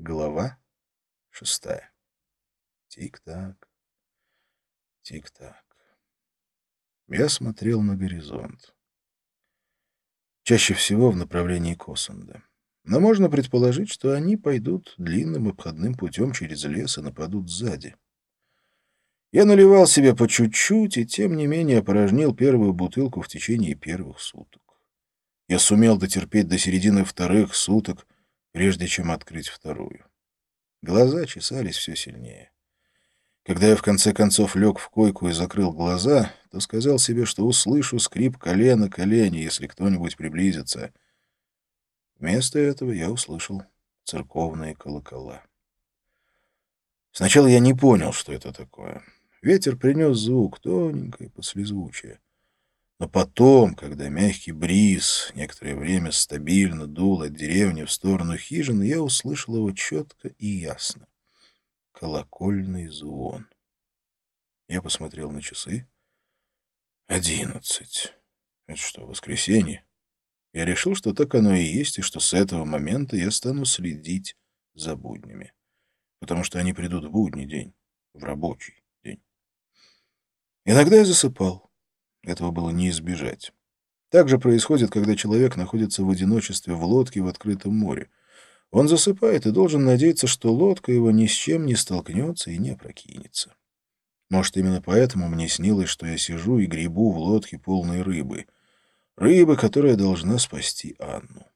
Глава шестая. Тик-так, тик-так. Я смотрел на горизонт. Чаще всего в направлении Косанда. Но можно предположить, что они пойдут длинным обходным путем через лес и нападут сзади. Я наливал себе по чуть-чуть и, тем не менее, опорожнил первую бутылку в течение первых суток. Я сумел дотерпеть до середины вторых суток, прежде чем открыть вторую. Глаза чесались все сильнее. Когда я в конце концов лег в койку и закрыл глаза, то сказал себе, что услышу скрип колена колени, если кто-нибудь приблизится. Вместо этого я услышал церковные колокола. Сначала я не понял, что это такое. Ветер принес звук, тоненькое послезвучие. Но потом, когда мягкий бриз некоторое время стабильно дул от деревни в сторону хижины, я услышал его четко и ясно. Колокольный звон. Я посмотрел на часы. Одиннадцать. Это что, воскресенье? Я решил, что так оно и есть, и что с этого момента я стану следить за буднями. Потому что они придут в будний день, в рабочий день. Иногда я засыпал. Этого было не избежать. Так же происходит, когда человек находится в одиночестве в лодке в открытом море. Он засыпает и должен надеяться, что лодка его ни с чем не столкнется и не опрокинется. Может, именно поэтому мне снилось, что я сижу и гребу в лодке полной рыбы. Рыбы, которая должна спасти Анну.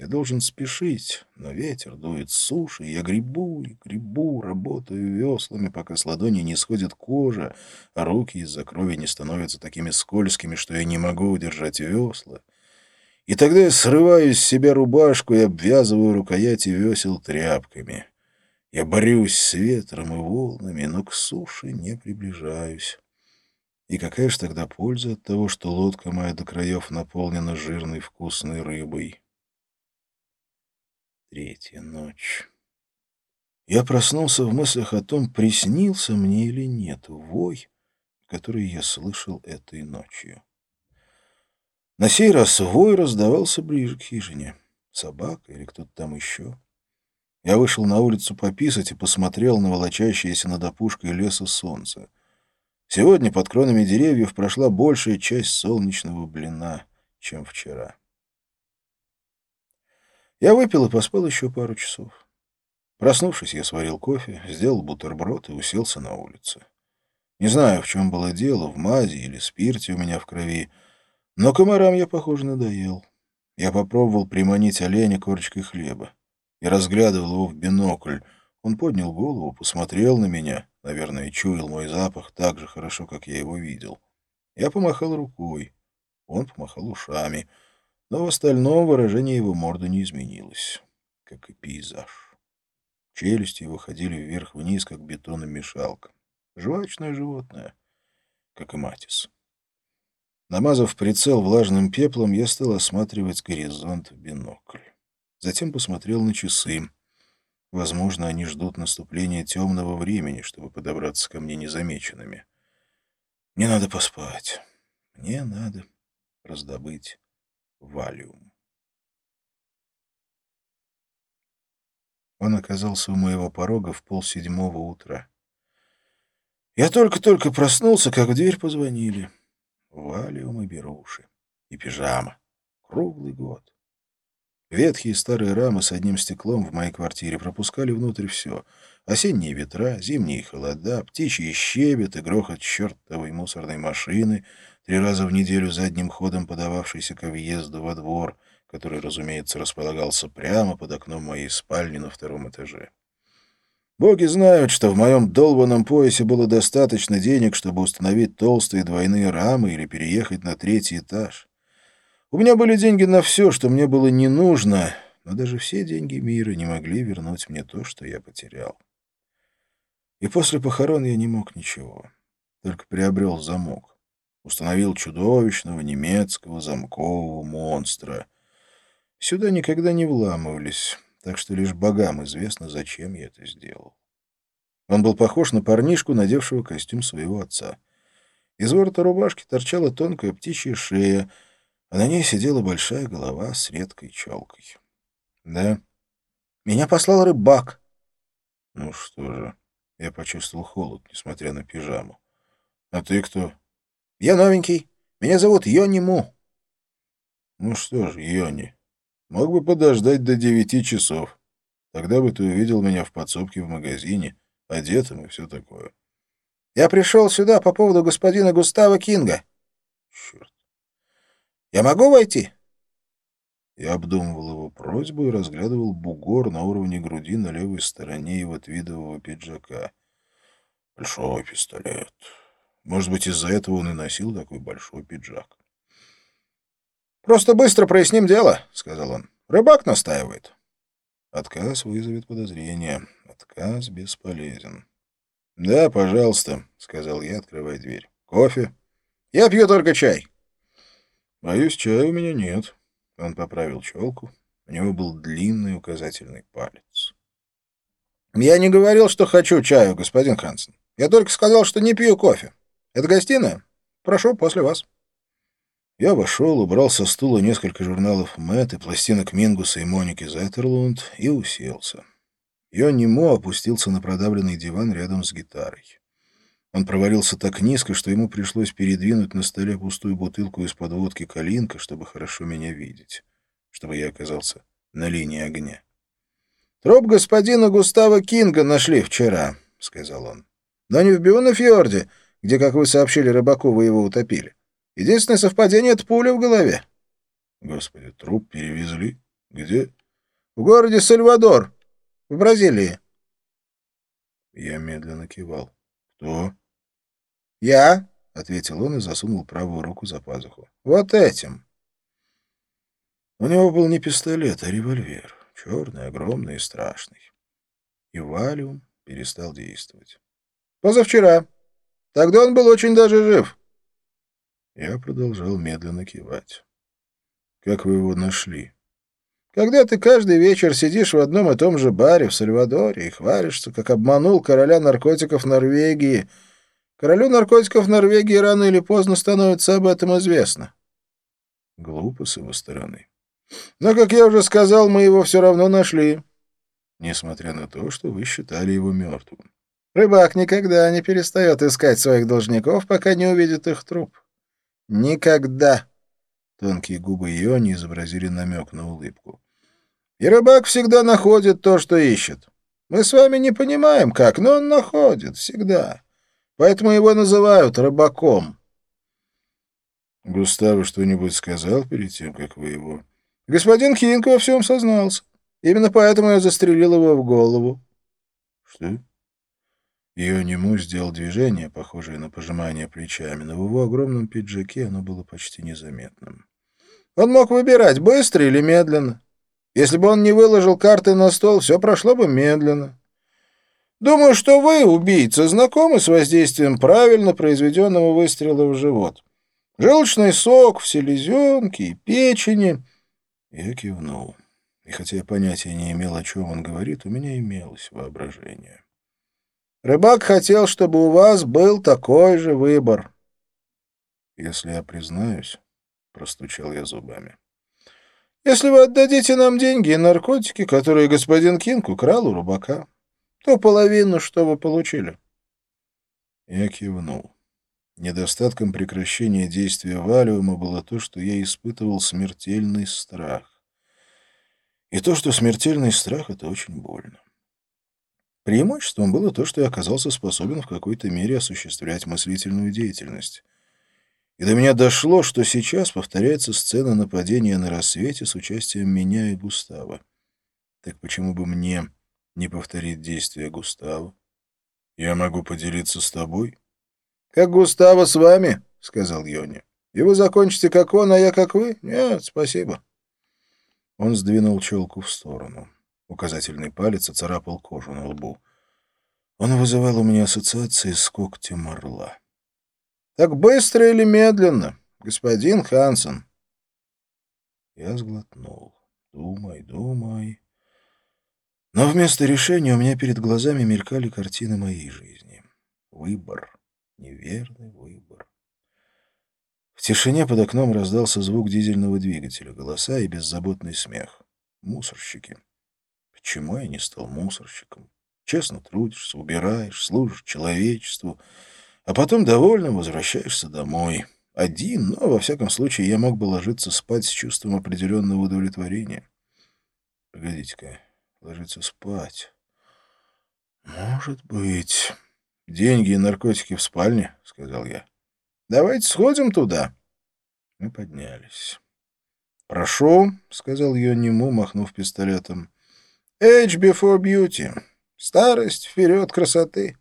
Я должен спешить, но ветер дует с суши, я гребу и гребу, работаю веслами, пока с ладони не сходит кожа, а руки из-за крови не становятся такими скользкими, что я не могу удержать весла. И тогда я срываю с себя рубашку и обвязываю рукояти весел тряпками. Я борюсь с ветром и волнами, но к суше не приближаюсь. И какая же тогда польза от того, что лодка моя до краев наполнена жирной вкусной рыбой? Третья ночь. Я проснулся в мыслях о том, приснился мне или нет вой, который я слышал этой ночью. На сей раз вой раздавался ближе к хижине. Собака или кто-то там еще. Я вышел на улицу пописать и посмотрел на волочащееся над опушкой леса солнце. Сегодня под кронами деревьев прошла большая часть солнечного блина, чем вчера. Я выпил и поспал еще пару часов. Проснувшись, я сварил кофе, сделал бутерброд и уселся на улице. Не знаю, в чем было дело, в мази или спирте у меня в крови, но комарам я, похоже, надоел. Я попробовал приманить оленя корочкой хлеба. Я разглядывал его в бинокль. Он поднял голову, посмотрел на меня, наверное, чуял мой запах так же хорошо, как я его видел. Я помахал рукой. Он помахал ушами — но в остальном выражение его морды не изменилось, как и пейзаж. Челюсти его ходили вверх-вниз, как бетономешалка. Жвачное животное, как и матис. Намазав прицел влажным пеплом, я стал осматривать горизонт в бинокль. Затем посмотрел на часы. Возможно, они ждут наступления темного времени, чтобы подобраться ко мне незамеченными. Мне надо поспать. Мне надо раздобыть Валиум. Он оказался у моего порога в полседьмого утра. Я только-только проснулся, как в дверь позвонили. Валиум и беруши. И пижама. Круглый год. Ветхие старые рамы с одним стеклом в моей квартире пропускали внутрь все. Осенние ветра, зимние холода, птичьи щебет и грохот чертовой мусорной машины — три раза в неделю задним ходом подававшийся ко въезду во двор, который, разумеется, располагался прямо под окном моей спальни на втором этаже. Боги знают, что в моем долбанном поясе было достаточно денег, чтобы установить толстые двойные рамы или переехать на третий этаж. У меня были деньги на все, что мне было не нужно, но даже все деньги мира не могли вернуть мне то, что я потерял. И после похорон я не мог ничего, только приобрел замок установил чудовищного немецкого замкового монстра. Сюда никогда не вламывались, так что лишь богам известно, зачем я это сделал. Он был похож на парнишку, надевшего костюм своего отца. Из ворота рубашки торчала тонкая птичья шея, а на ней сидела большая голова с редкой челкой. «Да». «Меня послал рыбак», Ну что же, я почувствовал холод, несмотря на пижаму. А ты кто? Я новенький. Меня зовут Йони Му. Ну что ж, Йони, мог бы подождать до девяти часов. Тогда бы ты увидел меня в подсобке в магазине, одетым и все такое. Я пришел сюда по поводу господина Густава Кинга. Черт. Я могу войти? Я обдумывал его просьбу и разглядывал бугор на уровне груди на левой стороне его твидового пиджака. Большой пистолет. Может быть, из-за этого он и носил такой большой пиджак. «Просто быстро проясним дело», — сказал он. «Рыбак настаивает». Отказ вызовет подозрение. Отказ бесполезен. «Да, пожалуйста», — сказал я, открывая дверь. «Кофе?» «Я пью только чай». «Боюсь, чая у меня нет». Он поправил челку. У него был длинный указательный палец. «Я не говорил, что хочу чаю, господин Хансен. Я только сказал, что не пью кофе. Это гостиная? Прошу, после вас». Я вошел, убрал со стула несколько журналов Мэтт и пластинок Мингуса и Моники Зеттерлунд и уселся. Йонни Мо опустился на продавленный диван рядом с гитарой. Он провалился так низко, что ему пришлось передвинуть на столе пустую бутылку из-под водки «Калинка», чтобы хорошо меня видеть, чтобы я оказался на линии огня. «Труп господина Густава Кинга нашли вчера», — сказал он. «Но не в Бионафьорде, где, как вы сообщили рыбаку, вы его утопили. Единственное совпадение — это пуля в голове». «Господи, труп перевезли? Где?» «В городе Сальвадор, в Бразилии». Я медленно кивал. «Кто?» «Я», — ответил он и засунул правую руку за пазуху. «Вот этим». У него был не пистолет, а револьвер. Черный, огромный и страшный. И валиум перестал действовать. «Позавчера. Тогда он был очень даже жив». Я продолжал медленно кивать. «Как вы его нашли?» «Когда ты каждый вечер сидишь в одном и том же баре в Сальвадоре и хвалишься, как обманул короля наркотиков Норвегии», Королю наркотиков Норвегии рано или поздно становится об этом известно. Глупо с его стороны. Но, как я уже сказал, мы его все равно нашли. Несмотря на то, что вы считали его мертвым. Рыбак никогда не перестает искать своих должников, пока не увидит их труп. Никогда. Тонкие губы Йони изобразили намек на улыбку. И рыбак всегда находит то, что ищет. Мы с вами не понимаем, как, но он находит всегда. Поэтому его называют рыбаком. Густаво что-нибудь сказал перед тем, как вы его... Господин Кинг во всем сознался. Именно поэтому я застрелил его в голову. Что? Ее нему сделал движение, похожее на пожимание плечами, но в его огромном пиджаке оно было почти незаметным. Он мог выбирать, быстро или медленно. Если бы он не выложил карты на стол, все прошло бы медленно. Думаю, что вы, убийца, знакомы с воздействием правильно произведенного выстрела в живот. Желчный сок в селезенке и печени. Я кивнул. И хотя я понятия не имел, о чем он говорит, у меня имелось воображение. Рыбак хотел, чтобы у вас был такой же выбор. Если я признаюсь, — простучал я зубами. Если вы отдадите нам деньги и наркотики, которые господин Кинг украл у рыбака. То половину, что вы получили. Я кивнул. Недостатком прекращения действия валиума было то, что я испытывал смертельный страх. И то, что смертельный страх — это очень больно. Преимуществом было то, что я оказался способен в какой-то мере осуществлять мыслительную деятельность. И до меня дошло, что сейчас повторяется сцена нападения на рассвете с участием меня и Густава. Так почему бы мне не повторить действия Густава. Я могу поделиться с тобой? — Как Густава с вами, — сказал Йони. — И вы закончите как он, а я как вы? Нет, спасибо. Он сдвинул челку в сторону. Указательный палец оцарапал кожу на лбу. Он вызывал у меня ассоциации с когтем орла. — Так быстро или медленно, господин Хансен? Я сглотнул. Думай, думай. Но вместо решения у меня перед глазами мелькали картины моей жизни. Выбор. Неверный выбор. В тишине под окном раздался звук дизельного двигателя, голоса и беззаботный смех. Мусорщики. Почему я не стал мусорщиком? Честно трудишься, убираешь, служишь человечеству, а потом довольно возвращаешься домой. Один, но, во всяком случае, я мог бы ложиться спать с чувством определенного удовлетворения. Погодите-ка, ложиться спать. Может быть. Деньги и наркотики в спальне, — сказал я. Давайте сходим туда. Мы поднялись. «Прошу», — сказал Йонниму, махнув пистолетом. «Age before beauty. Старость вперед красоты».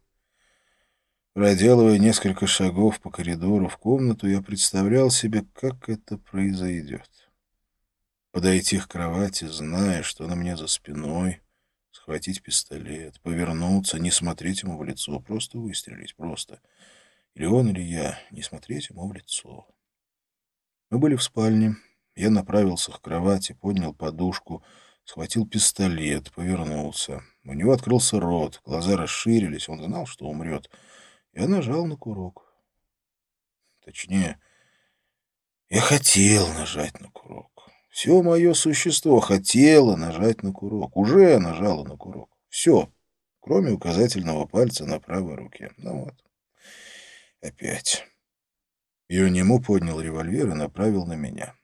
Проделывая несколько шагов по коридору в комнату, я представлял себе, как это произойдет. Подойти к кровати, зная, что на мне за спиной, схватить пистолет, повернуться, не смотреть ему в лицо, просто выстрелить, просто. Или он, или я, не смотреть ему в лицо. Мы были в спальне. Я направился к кровати, поднял подушку, схватил пистолет, повернулся. У него открылся рот, глаза расширились, он знал, что умрет. Я нажал на курок. Точнее, я хотел нажать на курок. Все мое существо хотело нажать на курок. Уже нажало на курок. Все, кроме указательного пальца на правой руке. Ну вот. Опять. Юниму поднял револьвер и направил на меня.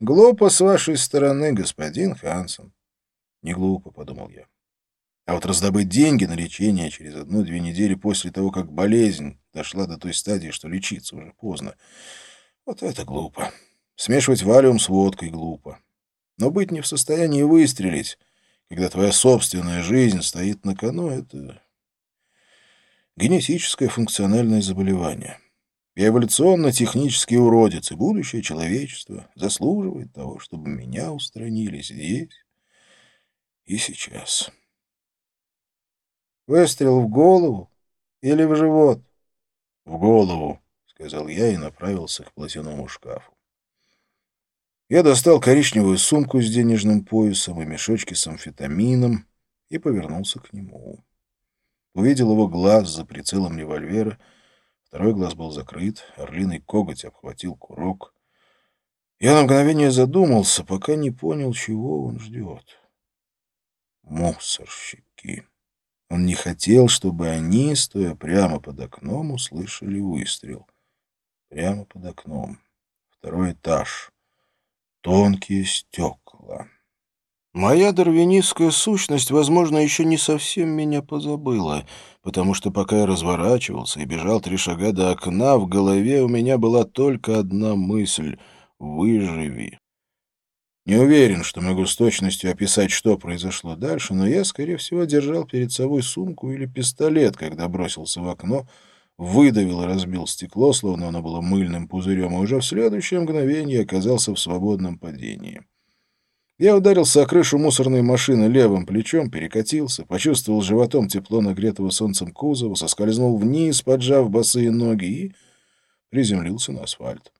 «Глупо с вашей стороны, господин Хансен». «Не глупо», — подумал я. «А вот раздобыть деньги на лечение через одну-две недели после того, как болезнь дошла до той стадии, что лечиться уже поздно, вот это глупо. Смешивать валиум с водкой глупо. Но быть не в состоянии выстрелить, когда твоя собственная жизнь стоит на кону, это генетическое функциональное заболевание». Эволюционно-технический уродец, и будущее человечества заслуживает того, чтобы меня устранили здесь и сейчас. Выстрел в голову или в живот? — В голову, — сказал я и направился к платяному шкафу. Я достал коричневую сумку с денежным поясом и мешочки с амфетамином и повернулся к нему. Увидел его глаз за прицелом револьвера — Второй глаз был закрыт, орлиный коготь обхватил курок. Я на мгновение задумался, пока не понял, чего он ждет. Мусорщики. Он не хотел, чтобы они, стоя прямо под окном, услышали выстрел. Прямо под окном. Второй этаж. Тонкие стекла. Моя дарвинистская сущность, возможно, еще не совсем меня позабыла, потому что пока я разворачивался и бежал три шага до окна, в голове у меня была только одна мысль — «выживи». Не уверен, что могу с точностью описать, что произошло дальше, но я, скорее всего, держал перед собой сумку или пистолет, когда бросился в окно, выдавил и разбил стекло, словно оно было мыльным пузырем, и уже в следующее мгновение оказался в свободном падении. Я ударился о крышу мусорной машины левым плечом, перекатился, почувствовал животом тепло нагретого солнцем кузова, соскользнул вниз, поджав босые ноги и приземлился на асфальт.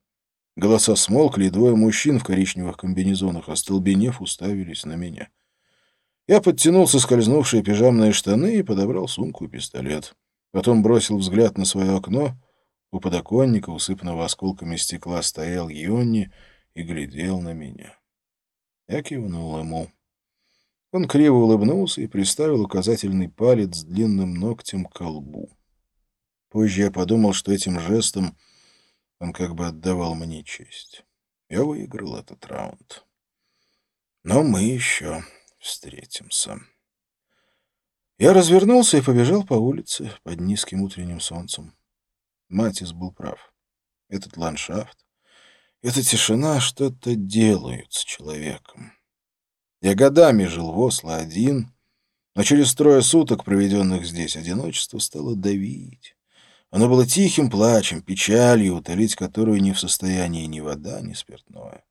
Голоса смолкли, и двое мужчин в коричневых комбинезонах, остолбенев, уставились на меня. Я подтянул соскользнувшие пижамные штаны и подобрал сумку и пистолет. Потом бросил взгляд на свое окно. У подоконника, усыпанного осколками стекла, стоял Йонни и глядел на меня. Я кивнул ему. Он криво улыбнулся и приставил указательный палец с длинным ногтем к колбу. Позже я подумал, что этим жестом он как бы отдавал мне честь. Я выиграл этот раунд. Но мы еще встретимся. Я развернулся и побежал по улице под низким утренним солнцем. Матис был прав. Этот ландшафт, эта тишина что-то делают с человеком. Я годами жил в Осло один, но через трое суток, проведенных здесь, одиночество стало давить. Оно было тихим плачем, печалью, утолить которую не в состоянии ни вода, ни спиртное.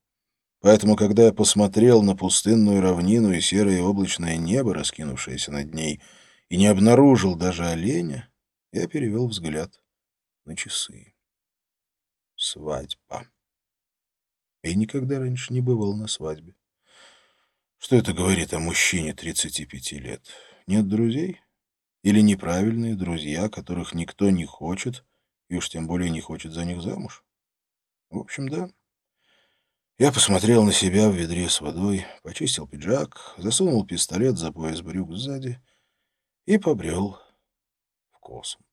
Поэтому, когда я посмотрел на пустынную равнину и серое облачное небо, раскинувшееся над ней, и не обнаружил даже оленя, я перевел взгляд на часы. Свадьба. Я никогда раньше не бывал на свадьбе. Что это говорит о мужчине 35 лет? Нет друзей? Или неправильные друзья, которых никто не хочет, и уж тем более не хочет за них замуж? В общем, да. Я посмотрел на себя в ведре с водой, почистил пиджак, засунул пистолет за пояс брюк сзади и побрел в космос.